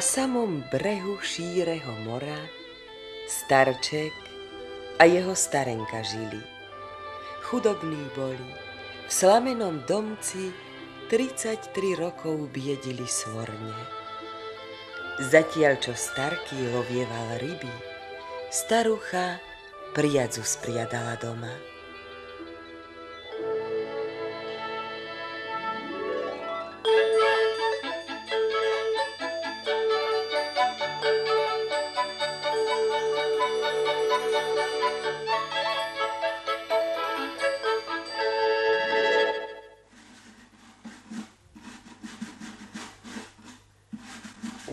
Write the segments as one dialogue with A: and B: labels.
A: Na samom brehu šíreho mora starček a jeho starenka žili. Chudobní boli, v slamenom domci 33 rokov biedili svorne. Zatiaľ, čo starky lovieval ryby, starucha priadzu spriadala doma.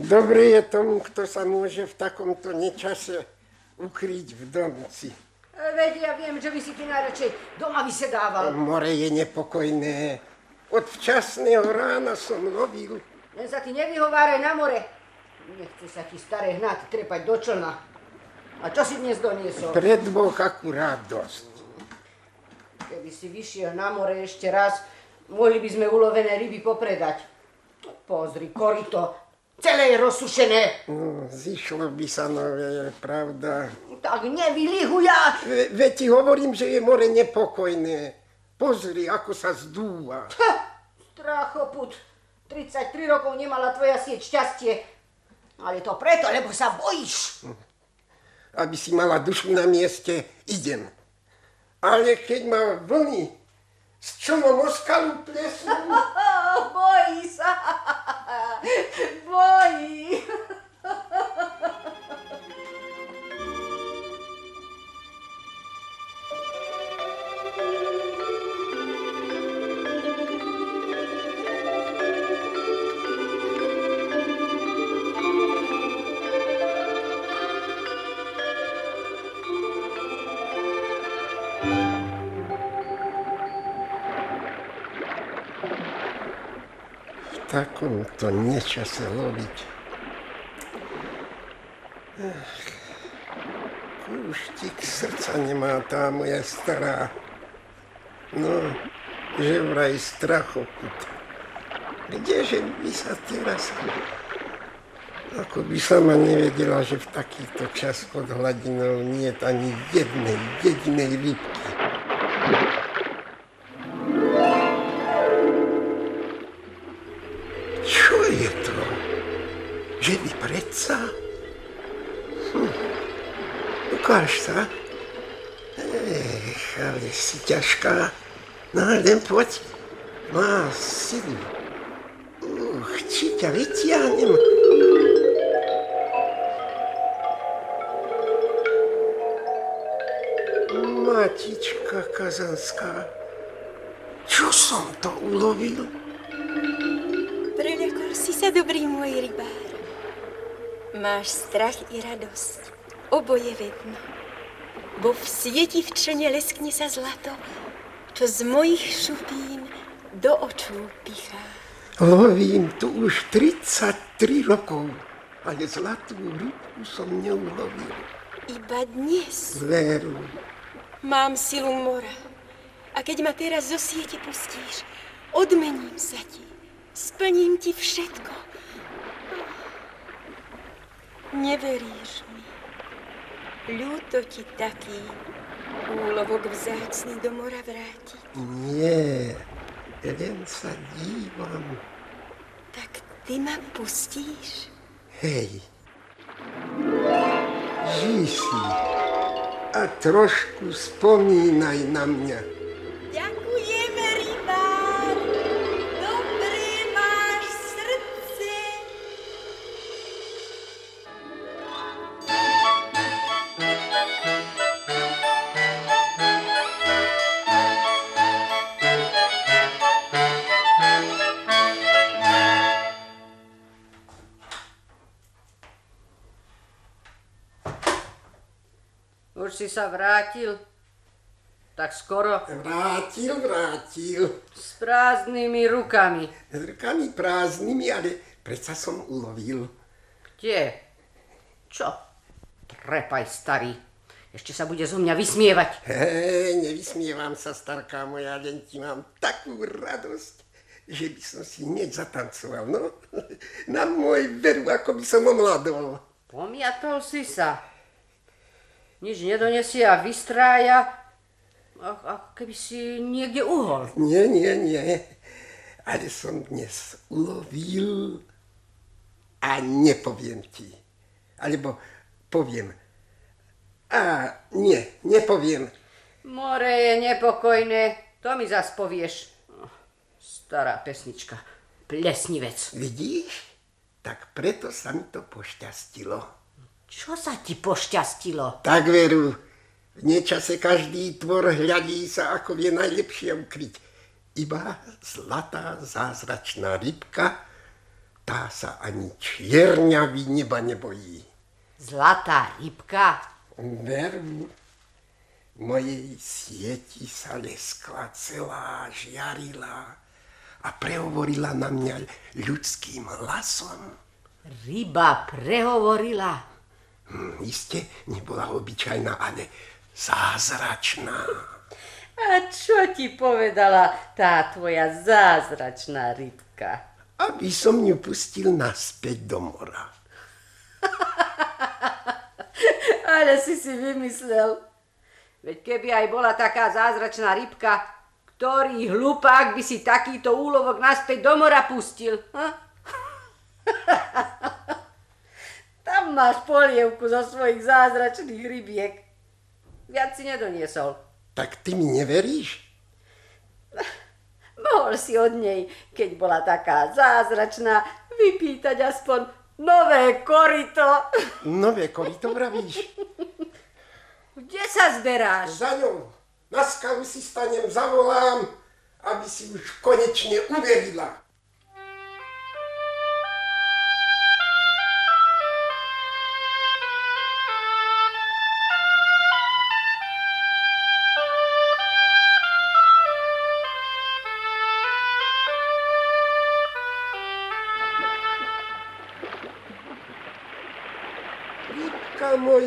B: Dobre je tomu, kto sa môže v takomto nečase ukryť v domci.
C: E, Veď ja viem, že by si ty najradšej doma vysedával.
B: More je nepokojné. Od včasného rána som lovil.
C: Len sa ty nevyhováraj na more. Nechce sa ti staré hnát trepať do člna. A čo si dnes doniesol?
B: Pre dvoch akurát dosť.
C: Keby si vyšiel na more ešte raz, mohli by sme ulovené ryby popredať. Pozri, korito, celé je rozsušené.
B: No, zišlo by sa, no je pravda.
C: Tak nevylihuja.
B: Ve, veď ti hovorím, že je more nepokojné. Pozri, ako sa zdúva.
C: Ha, strachoput. 33 rokov nemala tvoja sieť šťastie. Ale to preto, lebo sa bojíš.
B: Aby si mala dušu na mieste, idem. Ale keď ma vlny z člnom o skalu plesnú,
C: Bojí sa. Bojí.
B: Takomto nečase loviť. Ach, kúštik srdca nemá tá moja stará. No, že vraj strachoput. Kdeže by sa teraz... Ako by sama nevedela, že v takýchto čas pod hladinou nie je ani jednej jedinej rybky. Len poď. Má silu. Uch, či ťa vytiahnem? Matička kazanská, čo som to ulovil?
D: Preľakol si sa, dobrý môj rybár. Máš strach i radosť. Oboje vedno. Bo v sieti v člne leskne sa zlato, čo z mojich šupín do očú pichá.
B: Lovím tu už 33 rokov, ale zlatú rybku som neulovil.
D: Iba dnes
B: Veru,
D: mám silu mora. A keď ma teraz zo siete pustíš, odmením sa ti. Splním ti všetko. Neveríš mi. Ľúto ti taký úlovok vzácný do mora vrátiť.
B: nie, len sa dívam.
D: Tak ty ma pustíš?
B: Hej, žij si a trošku spomínaj na mňa.
C: Sa vrátil? Tak skoro.
B: Vrátil, vrátil.
C: S prázdnymi rukami.
B: S rukami prázdnymi, ale predsa som ulovil.
C: Kde? Čo? Trepaj, starý. Ešte sa bude zo mňa vysmievať.
B: Hej, nevysmievam sa, starká moja, len ti mám takú radosť. že by som si hneď zatancoval, no. Na môj veru, ako by som omladol.
C: Pomiatol si sa. Nič nedonesie a vystrája, ako keby si niekde uhol.
B: Nie, nie, nie. Ale som dnes ulovil a nepoviem ti. Alebo poviem. A nie, nepoviem.
C: More je nepokojné, to mi zas povieš. Stará pesnička, plesnivec.
B: Vidíš? Tak preto sa mi to pošťastilo.
C: Čo sa ti pošťastilo?
B: Tak veru, v nečase každý tvor hľadí sa, ako vie najlepšie ukryť. Iba zlatá zázračná rybka, tá sa ani čierňavý neba nebojí.
C: Zlatá rybka?
B: Veru, v mojej sieti sa leskla celá, žiarila a prehovorila na mňa ľudským hlasom.
C: Ryba prehovorila.
B: Hm, iste nebola obyčajná, ale zázračná.
C: A čo ti povedala tá tvoja zázračná rybka?
B: Aby som ju pustil naspäť do mora.
C: Ale si si vymyslel. Veď keby aj bola taká zázračná rybka, ktorý hlupák by si takýto úlovok naspäť do mora pustil? Ha? Tam máš polievku zo svojich zázračných rybiek. Viac si nedoniesol.
B: Tak ty mi neveríš?
C: Mohol si od nej, keď bola taká zázračná, vypýtať aspoň nové korito.
B: Nové korito vravíš?
C: Kde sa zberáš?
B: Za ňou. Na skalu si stanem, zavolám, aby si už konečne uverila.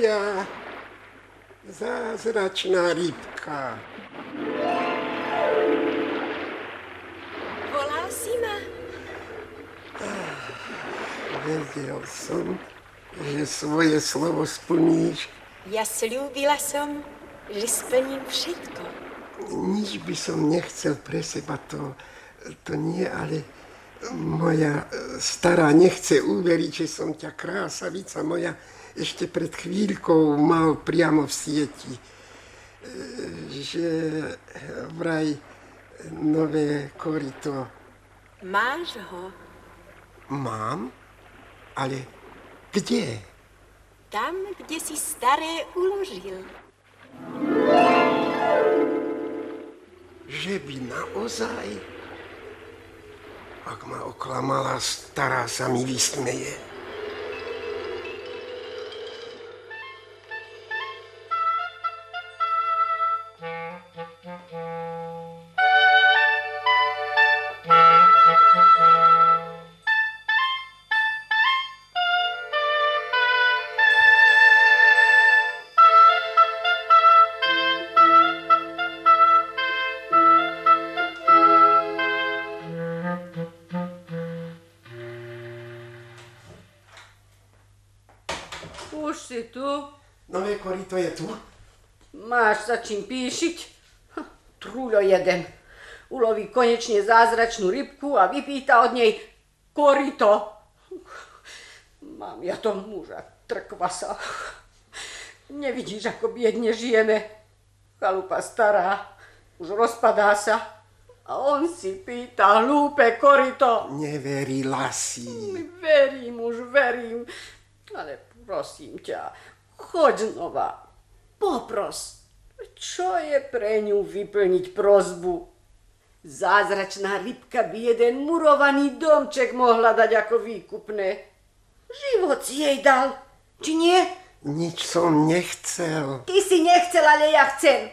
B: Moja, zázračná rybka.
D: Volal si ma?
B: Vedel som, že svoje slovo splníš.
D: Ja slúbila som, že splním všetko.
B: Nič by som nechcel pre seba, to, to nie, ale moja stará nechce uveriť, že som ťa krásavica moja ešte pred chvíľkou mal priamo v sieti. E, Že vraj nové korito
D: Máš ho
B: mám, ale kde?
D: tam, kde si staré uložil.
B: Že by naozaj? Ak ma oklamala, stará sa mi vysmeje. Nové korito je tu?
C: Máš sa čím píšiť? Hm, Trúľo jeden. Uloví konečne zázračnú rybku a vypýta od nej korito. Mám ja to muža trkvasa. Nevidíš, ako biedne žijeme. Chalupa stará, už rozpadá sa. A on si pýta hlúpe korito.
B: Neverila si.
C: Verím, už verím. Ale prosím ťa, choď znova. Popros. Čo je pre ňu vyplniť prozbu? Zázračná rybka by jeden murovaný domček mohla dať ako výkupné. Život si jej dal, či nie?
B: Nič som nechcel.
C: Ty si nechcel, ale ja chcem.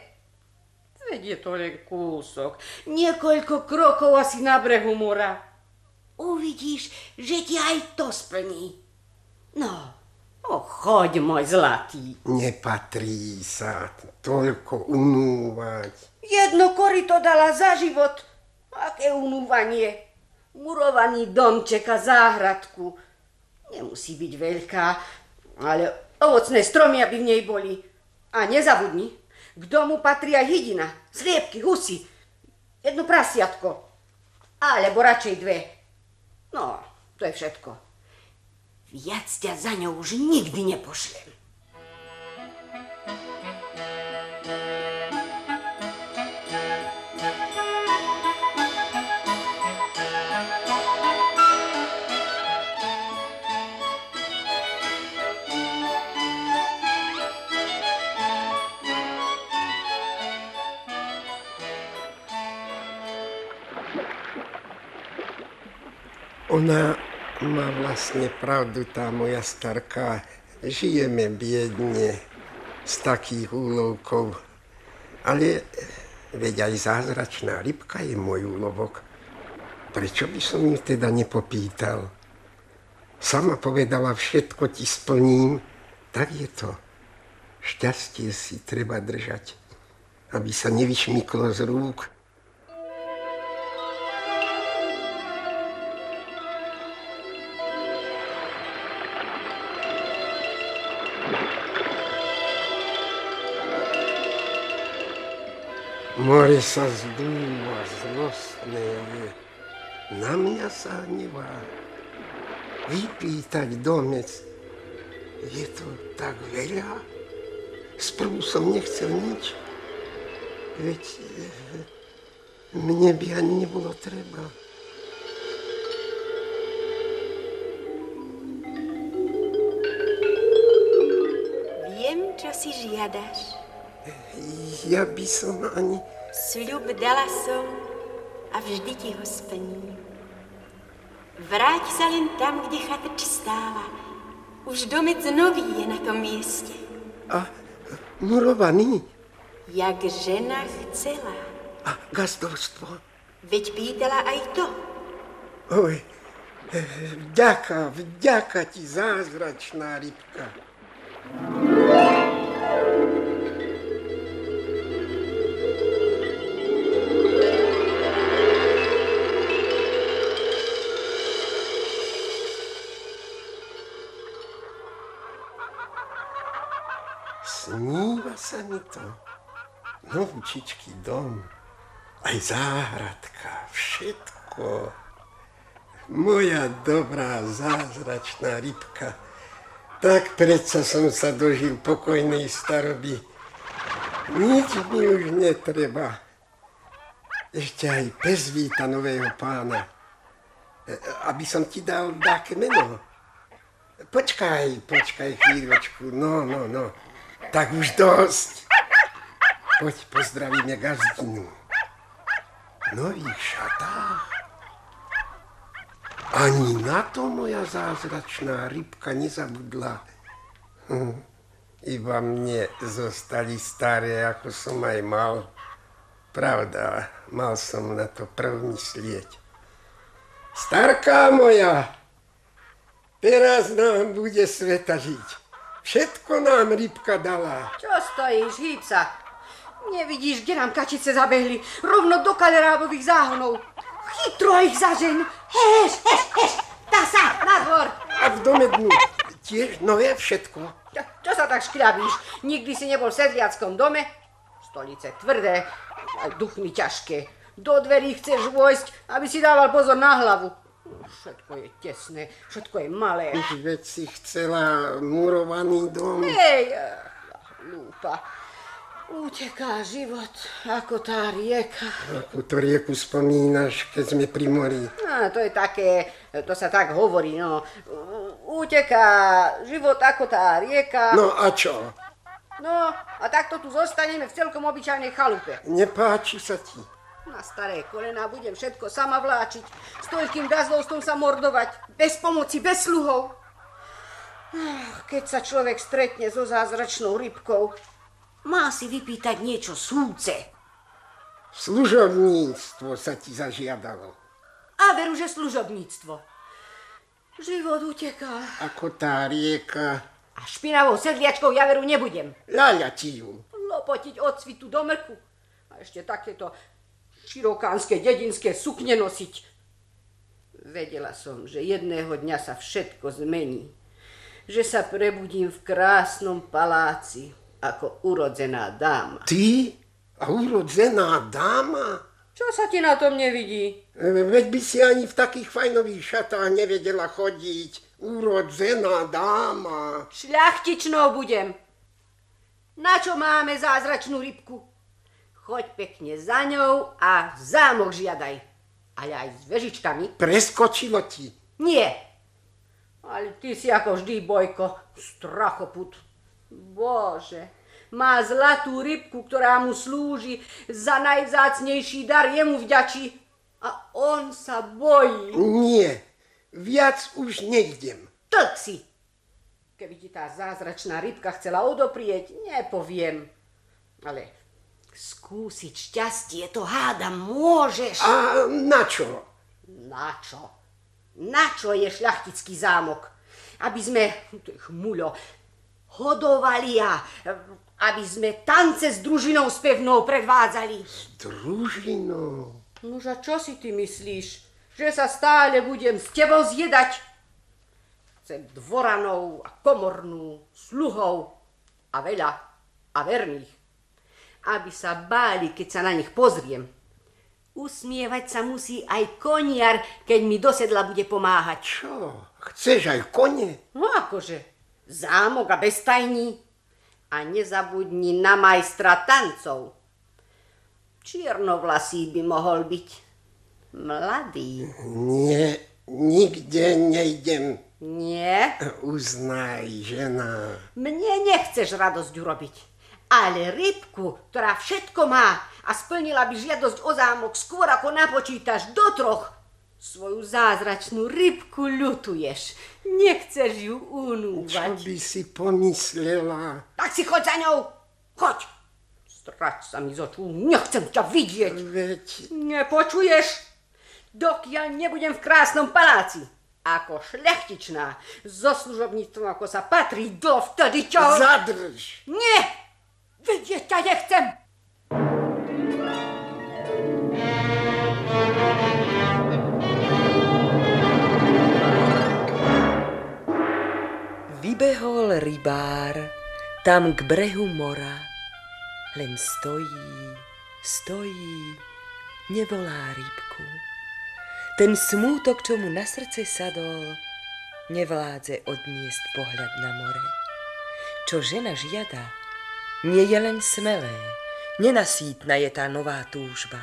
C: Veď je to len kúsok. Niekoľko krokov asi na brehu mora. Uvidíš, že ti aj to splní. No, o, choď, môj zlatý.
B: Nepatrí sa toľko unúvať.
C: Jedno korito dala za život. Aké unúvanie. murovaný domček a záhradku. Nemusí byť veľká, ale ovocné stromy, aby v nej boli. A nezabudni, k domu patrí aj hydina, sliepky, husy, jedno prasiatko, alebo radšej dve. No, to je všetko. Viac ťa za ňou už nikdy nepošlem.
B: Ona má vlastne pravdu, tá moja starka. Žijeme biedne z takých úlovkov. Ale veď aj zázračná rybka je môj úlovok. Prečo by som ju teda nepopýtal? Sama povedala, všetko ti splním, tak je to. Šťastie si treba držať, aby sa nevyšmyklo z rúk. More sa zdúva, zlostné. Na mňa sa hnevá. Vypýtať domec. Je to tak veľa? Sprvu som nechcel nič. Veď eh, mne by ani nebolo treba.
D: Viem, čo si žiadaš.
B: Ja by som ani...
D: Sľub dala som a vždy ti ho splním. Vráť sa len tam, kde chatrč stáva. Už domec nový je na tom mieste.
B: A murovaný?
D: Jak žena chcela.
B: A gazdovstvo?
D: Veď pýtala aj to.
B: Oj, vďaka, vďaka ti, zázračná rybka. Sníva sa mi to. Novúčičký dom, aj záhradka, všetko. Moja dobrá zázračná rybka. Tak predsa som sa dožil pokojnej staroby. Nič mi už netreba. Ešte aj pes víta nového pána. E, Aby som ti dal také meno. Počkaj, počkaj chvíľočku. No, no, no. Tak už dosť. Poď pozdravíme gazdinu. V nových šatách. Ani na to moja zázračná rybka nezabudla. Hm. Iba mne zostali staré, ako som aj mal. Pravda, mal som na to prv myslieť. Starká moja, teraz nám bude sveta žiť. Všetko nám rybka dala.
C: Čo stojíš, hýb sa. Nevidíš, kde nám kačice zabehli? Rovno do kalerábových záhonov. Chytro ich zažeň. Heš, heš, heš. Tá sa, na dvor.
B: A v dome dnu tiež nové všetko.
C: Čo, čo sa tak škriabíš? Nikdy si nebol v sedliackom dome? Stolice tvrdé, aj duchmy ťažké. Do dverí chceš vojsť, aby si dával pozor na hlavu. Všetko je tesné, všetko je malé.
B: Veď si chcela murovaný dom.
C: Hej, hlúpa. Uteká život, ako tá rieka.
B: Ako to rieku spomínaš, keď sme pri mori.
C: A, to je také, to sa tak hovorí, no. Uteká život ako tá rieka.
B: No a čo?
C: No, a takto tu zostaneme v celkom obyčajnej chalupe.
B: Nepáči sa ti?
C: Na staré kolená budem všetko sama vláčiť, s toľkým gazlovstvom sa mordovať, bez pomoci, bez sluhov. Keď sa človek stretne so zázračnou rybkou, má si vypýtať niečo súce.
B: Služobníctvo sa ti zažiadalo.
C: A veru, že služobníctvo. Život uteká.
B: Ako tá rieka.
C: A špinavou sedliačkou ja veru nebudem.
B: Ľaľa ti ju.
C: Lopotiť od svitu do mrku. A ešte takéto širokánske dedinské sukne nosiť. Vedela som, že jedného dňa sa všetko zmení. Že sa prebudím v krásnom paláci ako urodzená dáma.
B: Ty? Urodzená dáma?
C: Čo sa ti na tom nevidí?
B: E, Veď by si ani v takých fajnových šatách nevedela chodiť. Urodzená dáma.
C: Šľachtičnou budem. Na čo máme zázračnú rybku? Choď pekne za ňou a zámok žiadaj. Ale aj s vežičkami.
B: Preskočilo ti.
C: Nie. Ale ty si ako vždy, Bojko, strachoput. Bože, má zlatú rybku, ktorá mu slúži za najvzácnejší dar, jemu vďačí. A on sa bojí.
B: Nie, viac už nejdem.
C: Tlk si. Keby ti tá zázračná rybka chcela odoprieť, nepoviem. Ale skúsiť šťastie to hádam môžeš.
B: A na čo?
C: Na čo? Na čo je šľachtický zámok? Aby sme, chmuľo, hodovali a aby sme tance s družinou spevnou predvádzali.
B: Družinou.
C: Nož a čo si ty myslíš? Že sa stále budem s tebou zjedať? Chcem dvoranov a komornú, sluhov a veľa a verných. Aby sa báli, keď sa na nich pozriem. Usmievať sa musí aj koniar, keď mi do sedla bude pomáhať.
B: Čo? Chceš aj kone?
C: No akože, zámok a bestajní. A nezabudni na majstra tancov. Čiernovlasý by mohol byť. Mladý.
B: Nie, nikde nejdem.
C: Nie?
B: Uznaj, žena.
C: Mne nechceš radosť urobiť. Ale rybku, ktorá všetko má a splnila by žiadosť o zámok skôr ako napočítaš do troch, svoju zázračnú rybku ľutuješ. Nechceš ju
B: Čo
C: unúvať.
B: by si pomyslela?
C: Tak si choď za ňou. Choď. Strať sa mi z očú. Nechcem ťa vidieť.
B: Veď
C: Nepočuješ? Dokiaľ nebudem v krásnom paláci. Ako šľachtičná, so služobníctvom, ako sa patrí, dovtedy čo...
B: zadrž.
C: Nie! Vidieť ťa nechcem!
A: Vybehol rybár tam k brehu mora, len stojí, stojí, nevolá rybku. Ten smútok, čo mu na srdce sadol, nevládze odniesť pohľad na more. Čo žena žiada, nie je len smelé, nenasítna je tá nová túžba.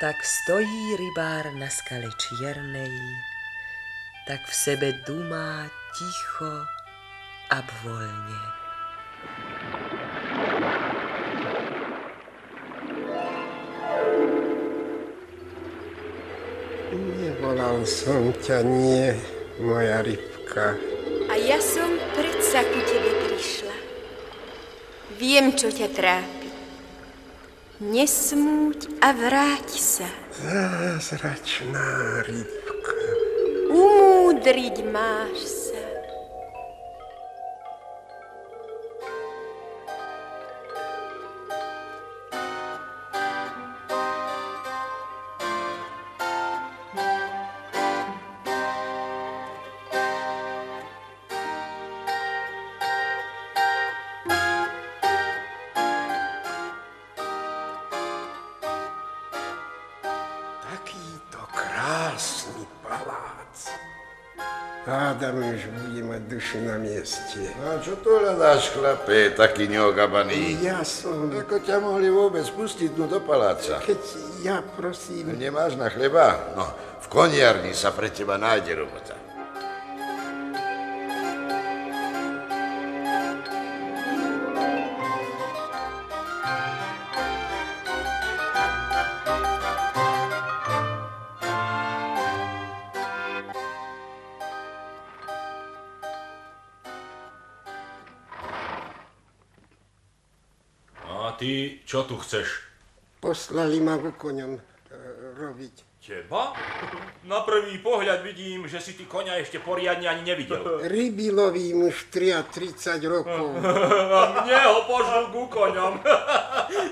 A: Tak stojí rybár na skale čiernej, tak v sebe dumá ticho a voľne.
B: Nevolal som ťa, nie, moja rybka.
D: A ja som predsa ku tebe prišla. Viem, čo ťa trápi. Nesmúť a vráť sa.
B: Zázračná rybka.
D: Umúdriť máš sa.
B: Už bude mať dušu na mieste.
E: A čo to hľadáš, chlape, taký neogabaný?
B: Ja som...
E: Ako ťa mohli vôbec pustiť tu do paláca?
B: Keď ja prosím...
E: Nemáš na chleba? No, v koniarni sa pre teba nájde robota.
F: Čo tu chceš?
B: Poslali ma ku koňom e, robiť.
F: Teba? Na prvý pohľad vidím, že si ty konia ešte poriadne ani nevidel.
B: Ryby lovím už 33 rokov.
F: A mne ho pošlu ku koňom.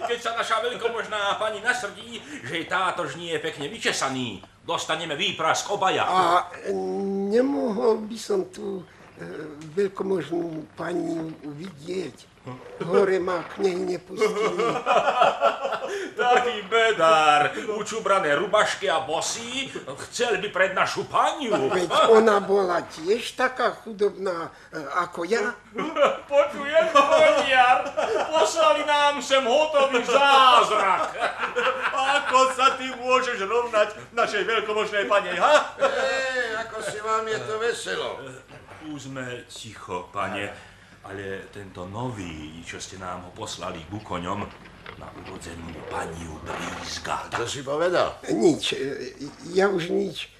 F: Keď sa naša veľkomožná pani nasrdí, že táto nie je pekne vyčesaný, Dostaneme výprask obaja.
B: A nemohol by som tu e, veľkomožnú pani vidieť. Hore ma k nej nepustili.
F: Taký bedár, učubrané rubašky a bosí, chcel by pred našu paniu.
B: Veď ona bola tiež taká chudobná e, ako ja.
F: Počujem, koniar, poslali nám sem hotový zázrak. Ako sa ty môžeš rovnať našej veľkomožnej pane, ha?
E: Ej, ako si vám je to veselo.
F: Už sme ticho, pane, ale tento nový, čo ste nám ho poslali ku koňom, na urodzenú paniu Brízga.
E: Čo si povedal?
B: Nič, e, ja už nič.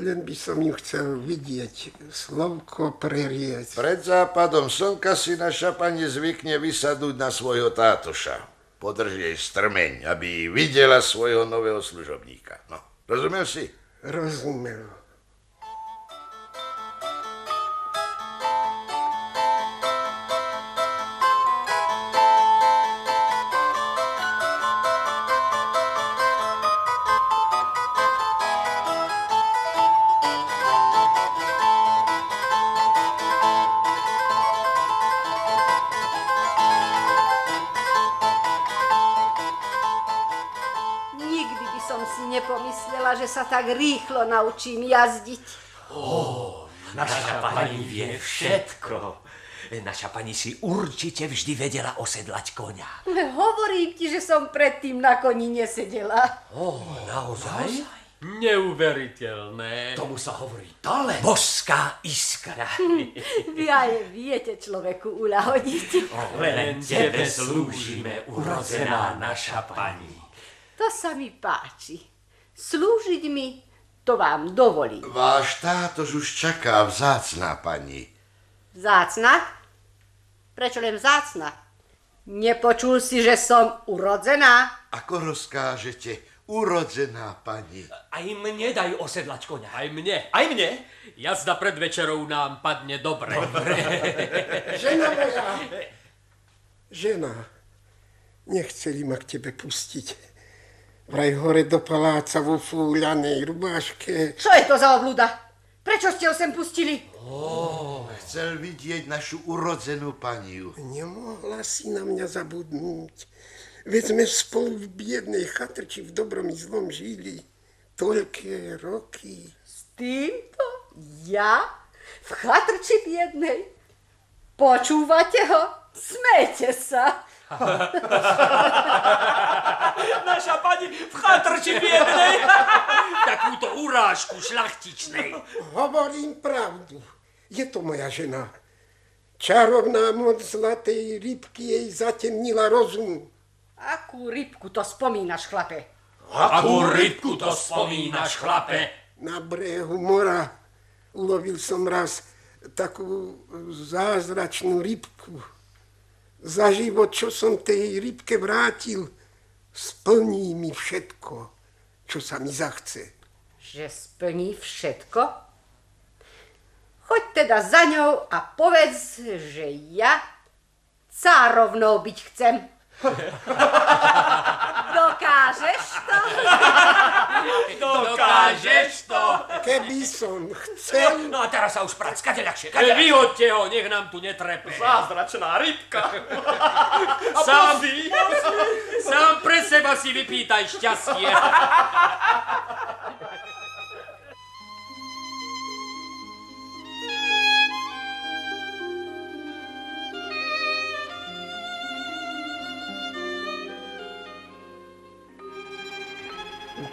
B: Len by som ju chcel vidieť, slovko prerieť.
E: Pred západom slnka si naša pani zvykne vysadnúť na svojho tátoša. Podrž jej strmeň, aby videla svojho nového služobníka. No, rozumel si?
B: Rozumel.
C: Tak rýchlo naučím jazdiť.
G: Naša pani vie všetko. Naša pani si určite vždy vedela osedlať konia.
C: Hovorím ti, že som predtým na koni nesedela.
G: Naozaj?
H: Neuveriteľné.
G: Tomu sa hovorí talent. Boská iskra.
C: Vy aj viete človeku uľahodiť.
G: Len tebe slúžime, urodzená naša pani.
C: To sa mi páči. Slúžiť mi, to vám dovolím.
E: Váš tátož už čaká vzácná pani.
C: Zácna? Prečo len vzácna? Nepočul si, že som urodzená?
E: Ako rozkážete, urodzená pani.
G: Aj mne daj osedlať konia.
H: Aj mne.
G: Aj mne?
H: Jazda pred večerou nám padne dobre.
B: Žena moja! Žena, nechceli ma k tebe pustiť. Vraj hore do paláca vo fúľanej rubáške.
C: Čo je to za obluda? Prečo ste ho sem pustili?
E: Chcel vidieť našu urodzenú paniu.
B: Nemohla si na mňa zabudnúť. Veď sme spolu v biednej chatrči v dobrom i zlom žili. Toľké roky.
C: S týmto? Ja? V chatrči biednej? Počúvate ho? Smejte sa.
G: Naša pani v chatrči biednej. Takúto urážku šlachtičnej.
B: Hovorím pravdu. Je to moja žena. Čarovná moc zlatej rybky jej zatemnila rozum.
C: Akú rybku to spomínaš, chlape?
G: Akú rybku to spomínaš, chlape?
B: Na brehu mora ulovil som raz takú zázračnú rybku. Za život, čo som tej rybke vrátil, splní mi všetko, čo sa mi zachce.
C: Že splní všetko? Choď teda za ňou a povedz, že ja cárovnou byť chcem. Dokážeš to?
G: Dokážeš to?
B: Keby som chcel,
G: No a teraz sa už prať, kade ľahšie, kade
H: Vyhoďte ho, nech nám tu netrepe.
F: Zázračná rybka. A
H: Sám, sám pre seba si vypýtaj šťastie.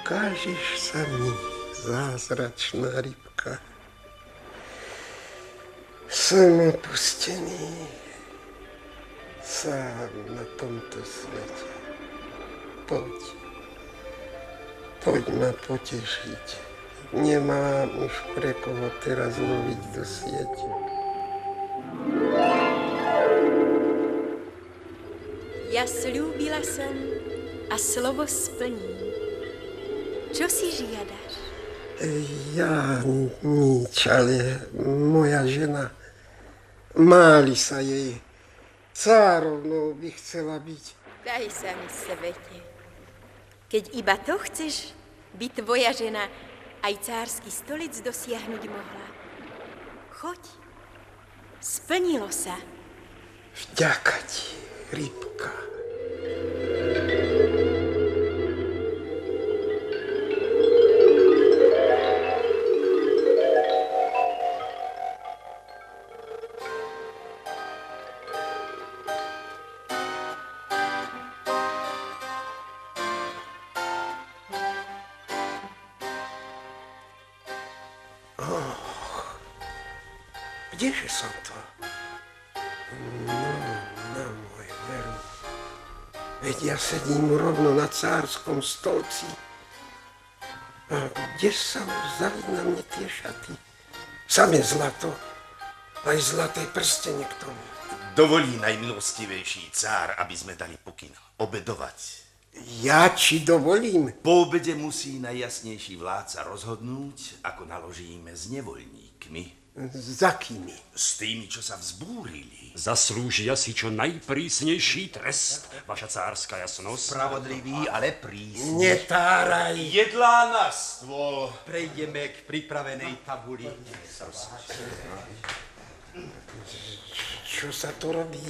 B: ukážeš sa mi, zázračná rybka. Som opustený sám na tomto svete. Poď, poď ma potešiť. Nemám už pre koho teraz loviť do siete.
D: Ja slúbila som a slovo splním. Čo si žiadaš?
B: Ja nič, ale moja žena, máli sa jej, cárovnou by chcela byť.
D: Daj sa mi svete. Keď iba to chceš, by tvoja žena aj cársky stolic dosiahnuť mohla. Choď, splnilo sa.
B: Vďaka ti, rybka. Kdeže som to? No, na môj veru. Veď ja sedím rovno na cárskom stolci. A kde sa vzali na mne tie šaty? Samé zlato, aj zlaté prstenie k tomu.
E: Dovolí najmilostivejší cár, aby sme dali pokyn obedovať.
B: Ja či dovolím?
E: Po obede musí najjasnejší vládca rozhodnúť, ako naložíme s nevoľníkmi.
B: Za kými?
E: S tými, čo sa vzbúrili.
H: Zaslúžia si čo najprísnejší trest, vaša cárska jasnosť.
G: Spravodlivý, ale prísny.
B: Netáraj.
E: Jedlá na stôl.
G: Prejdeme k pripravenej tabuli.
B: Čo sa to robí?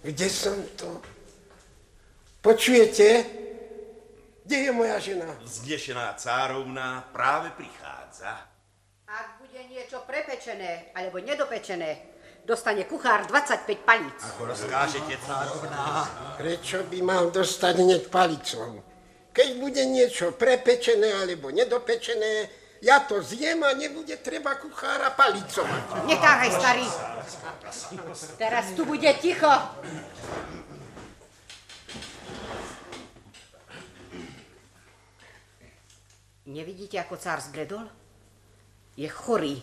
B: Kde som to? Počujete? Kde je moja žena?
E: Vznešená cárovna práve prichádza.
C: Ak bude niečo prepečené alebo nedopečené, dostane kuchár 25 palíc.
G: Ako rozkážete, cárovná.
B: Prečo by mal dostať hneď palicou? Keď bude niečo prepečené alebo nedopečené, ja to zjem a nebude treba kuchára palicovať.
C: Netáraj, starý. Teraz tu bude ticho. Nevidíte, ako cár zbledol? Je chorý.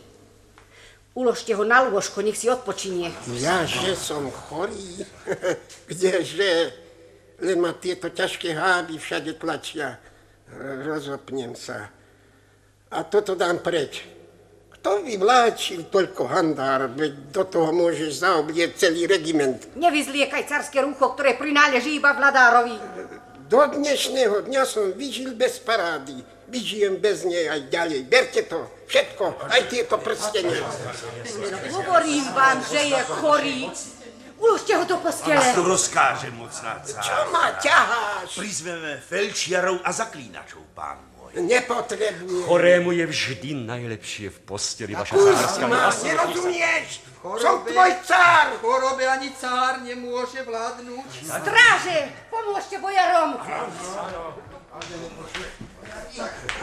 C: Uložte ho na lôžko, nech si odpočinie.
B: Ja, že som chorý? Kdeže? Len ma tieto ťažké háby všade tlačia. Rozopnem sa. A toto dám preč. Kto vyvláčil toľko handár, veď do toho môžeš zaoblieť celý regiment.
C: Nevyzliekaj carské rúcho, ktoré prináleží iba vladárovi.
B: Do dnešného dňa som vyžil bez parády. Vyžijem bez nej aj ďalej. Berte to, všetko, aj tieto prstenie.
C: Hovorím vám, že je chorý. Uložte ho do postele.
E: A to rozkáže mocná
B: Čo
E: cára.
B: ma ťaháš?
E: Prizveme felčiarov a zaklínačov, pán môj.
B: Nepotrebujem.
H: Chorému je vždy najlepšie v posteli, vaša cárska
B: ma, nerozumieš? Som tvoj cár.
G: V chorobe ani cár nemôže vládnuť.
C: Stráže, pomôžte bojarom.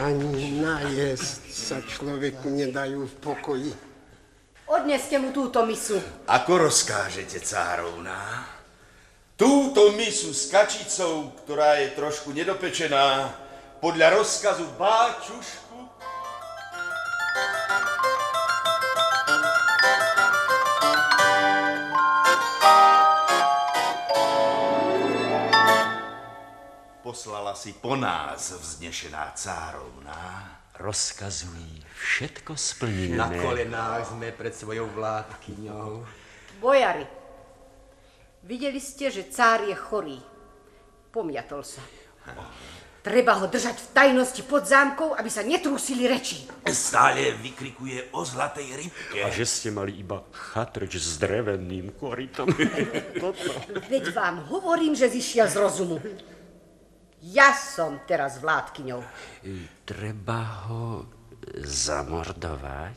B: Ani najesť sa človeku nedajú v pokoji.
C: Odneste mu túto misu.
E: Ako rozkážete, cárovna? Túto misu s kačicou, ktorá je trošku nedopečená, podľa rozkazu báčušku, poslala si po nás vznešená cárovna.
H: Rozkazuj, všetko splníme.
G: Na kolenách sme pred svojou vládkyňou.
C: Bojari, videli ste, že cár je chorý. Pomiatol sa. Treba ho držať v tajnosti pod zámkou, aby sa netrúsili reči.
E: Stále vykrikuje o zlatej rybke.
H: A že ste mali iba chatrč s dreveným korytom.
C: Veď vám hovorím, že zišiel z rozumu. Ja som teraz vládkyňou.
H: Treba ho zamordovať?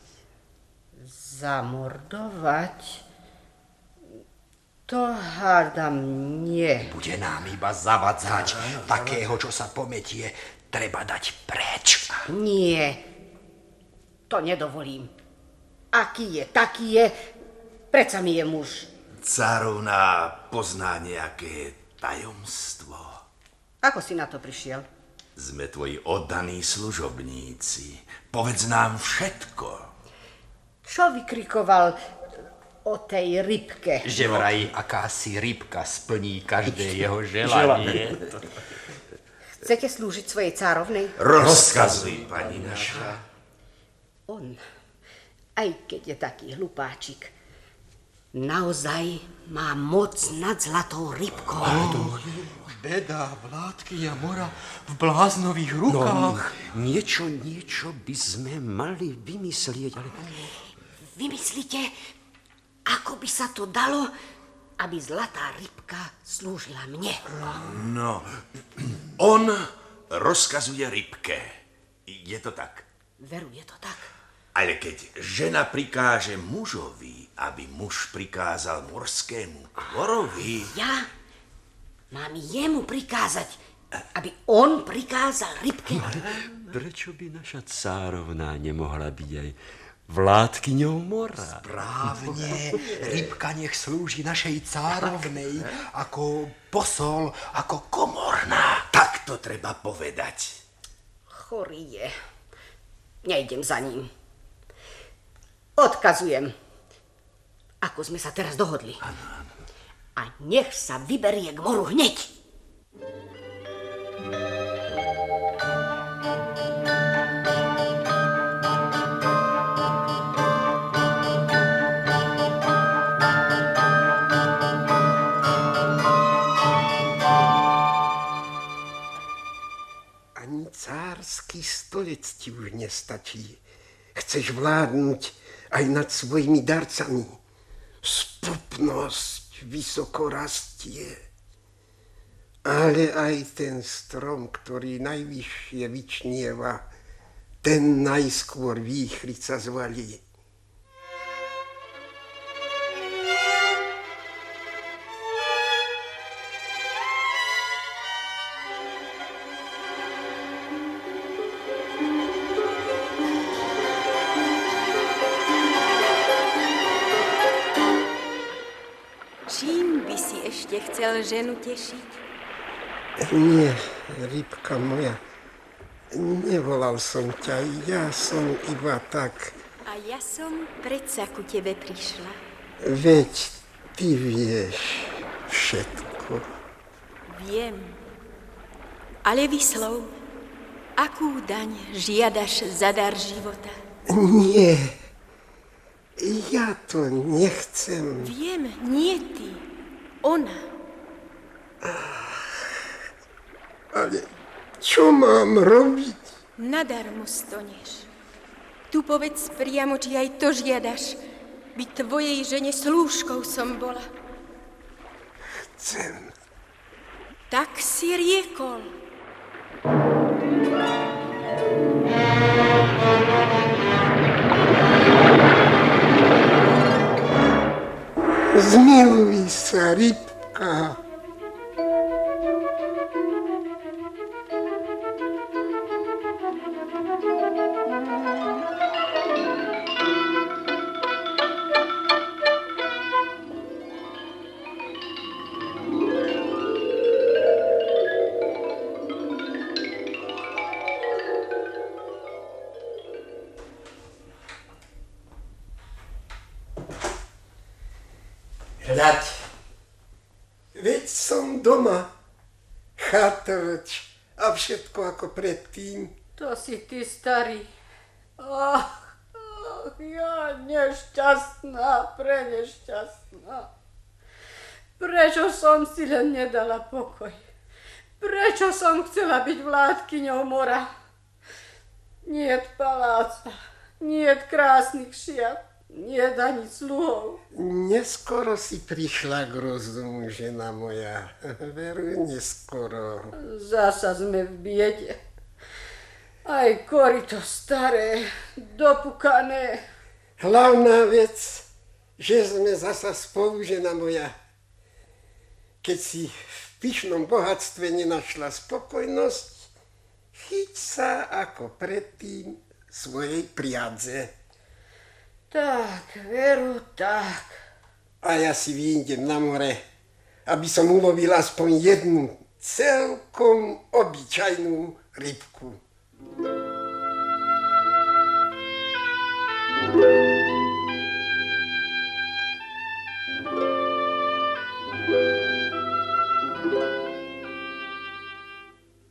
C: Zamordovať? To hádam nie.
G: Bude nám iba zavadzať. Takého, čo sa pometie, treba dať preč.
C: Nie. To nedovolím. Aký je, taký je. Predsa mi je muž.
E: Cárovna pozná nejaké tajomstvo.
C: Ako si na to prišiel?
E: Sme tvoji oddaní služobníci. Povedz nám všetko.
C: Čo vykrikoval o tej rybke?
G: Že vraj akási rybka splní každé jeho želanie.
C: Chcete slúžiť svojej cárovnej?
E: Rozkazuj, pani naša.
C: On, aj keď je taký hlupáčik, naozaj má moc nad zlatou rybkou.
I: Beda, vládky a mora v bláznových rukách.
H: No, niečo, niečo by sme mali vymyslieť, ale...
C: Vymyslite, ako by sa to dalo, aby zlatá rybka slúžila mne.
E: No, on rozkazuje rybke. Je to tak?
C: Veru, je to tak.
E: Ale keď žena prikáže mužovi, aby muž prikázal morskému tvorovi...
C: Ja mám jemu prikázať, aby on prikázal rybke.
H: Prečo by naša cárovná nemohla byť aj vládkyňou mora?
I: Právne, rybka nech slúži našej cárovnej ako posol, ako komorná.
E: Tak to treba povedať.
C: Chorý je. Nejdem za ním. Odkazujem. Ako sme sa teraz dohodli. A nech sa vyberie k moru hneď.
B: Ani cársky stolec ti už nestačí. Chceš vládnuť aj nad svojimi darcami. Spupnosť vysoko rastie. Ale aj ten strom, ktorý najvyššie vyčnieva, ten najskôr výchrica zvalí.
D: Ženu tešiť?
B: Nie, rybka moja, nevolal som ťa, ja som iba tak,
D: A ja som predsa ku tebe prišla.
B: veď ty vieš všetko.
D: Viem. Ale vyslov, akú daň žiadaš za dar života?
B: Nie, ja to nechcem.
D: Viem, nie ty. Ona.
B: Ale čo mám robiť?
D: Nadarmo stoneš. Tu povedz priamo, či aj to žiadaš. Byť tvojej žene slúžkou som bola.
B: Chcem.
D: Tak si riekol.
B: Zmiluj sa, rybka. Veď som doma. Chátrč a všetko ako predtým.
C: To si ty, starý. Ach, ach, ja nešťastná, prenešťastná. Prečo som si len nedala pokoj? Prečo som chcela byť vládkyňou mora? Niet paláca, niet krásnych šiat, niet ani sluhov.
B: Neskoro si prišla k rozumu, žena moja. Veru, neskoro.
C: Zasa sme v biede. Aj korito staré, dopukané.
B: Hlavná vec, že sme zasa spolu, žena moja. Keď si v pyšnom bohatstve nenašla spokojnosť, chyť sa ako predtým svojej priadze.
C: Tak, veru, tak.
B: A ja si vyjdem na more, aby som ulovil aspoň jednu celkom obyčajnú rybku.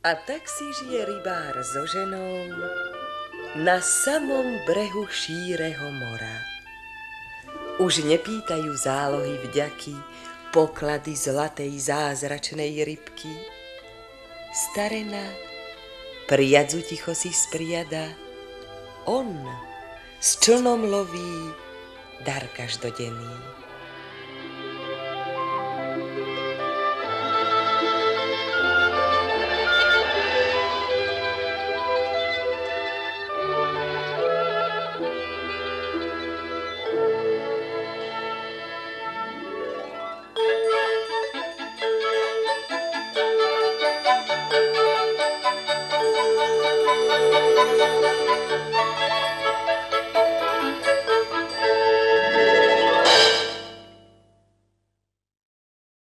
A: A tak si žije rybár so ženou na samom brehu šíreho mora. Už nepýtajú zálohy vďaky, poklady zlatej zázračnej rybky. Starena, priadzu ticho si spriada, on s člnom loví dar každodenný.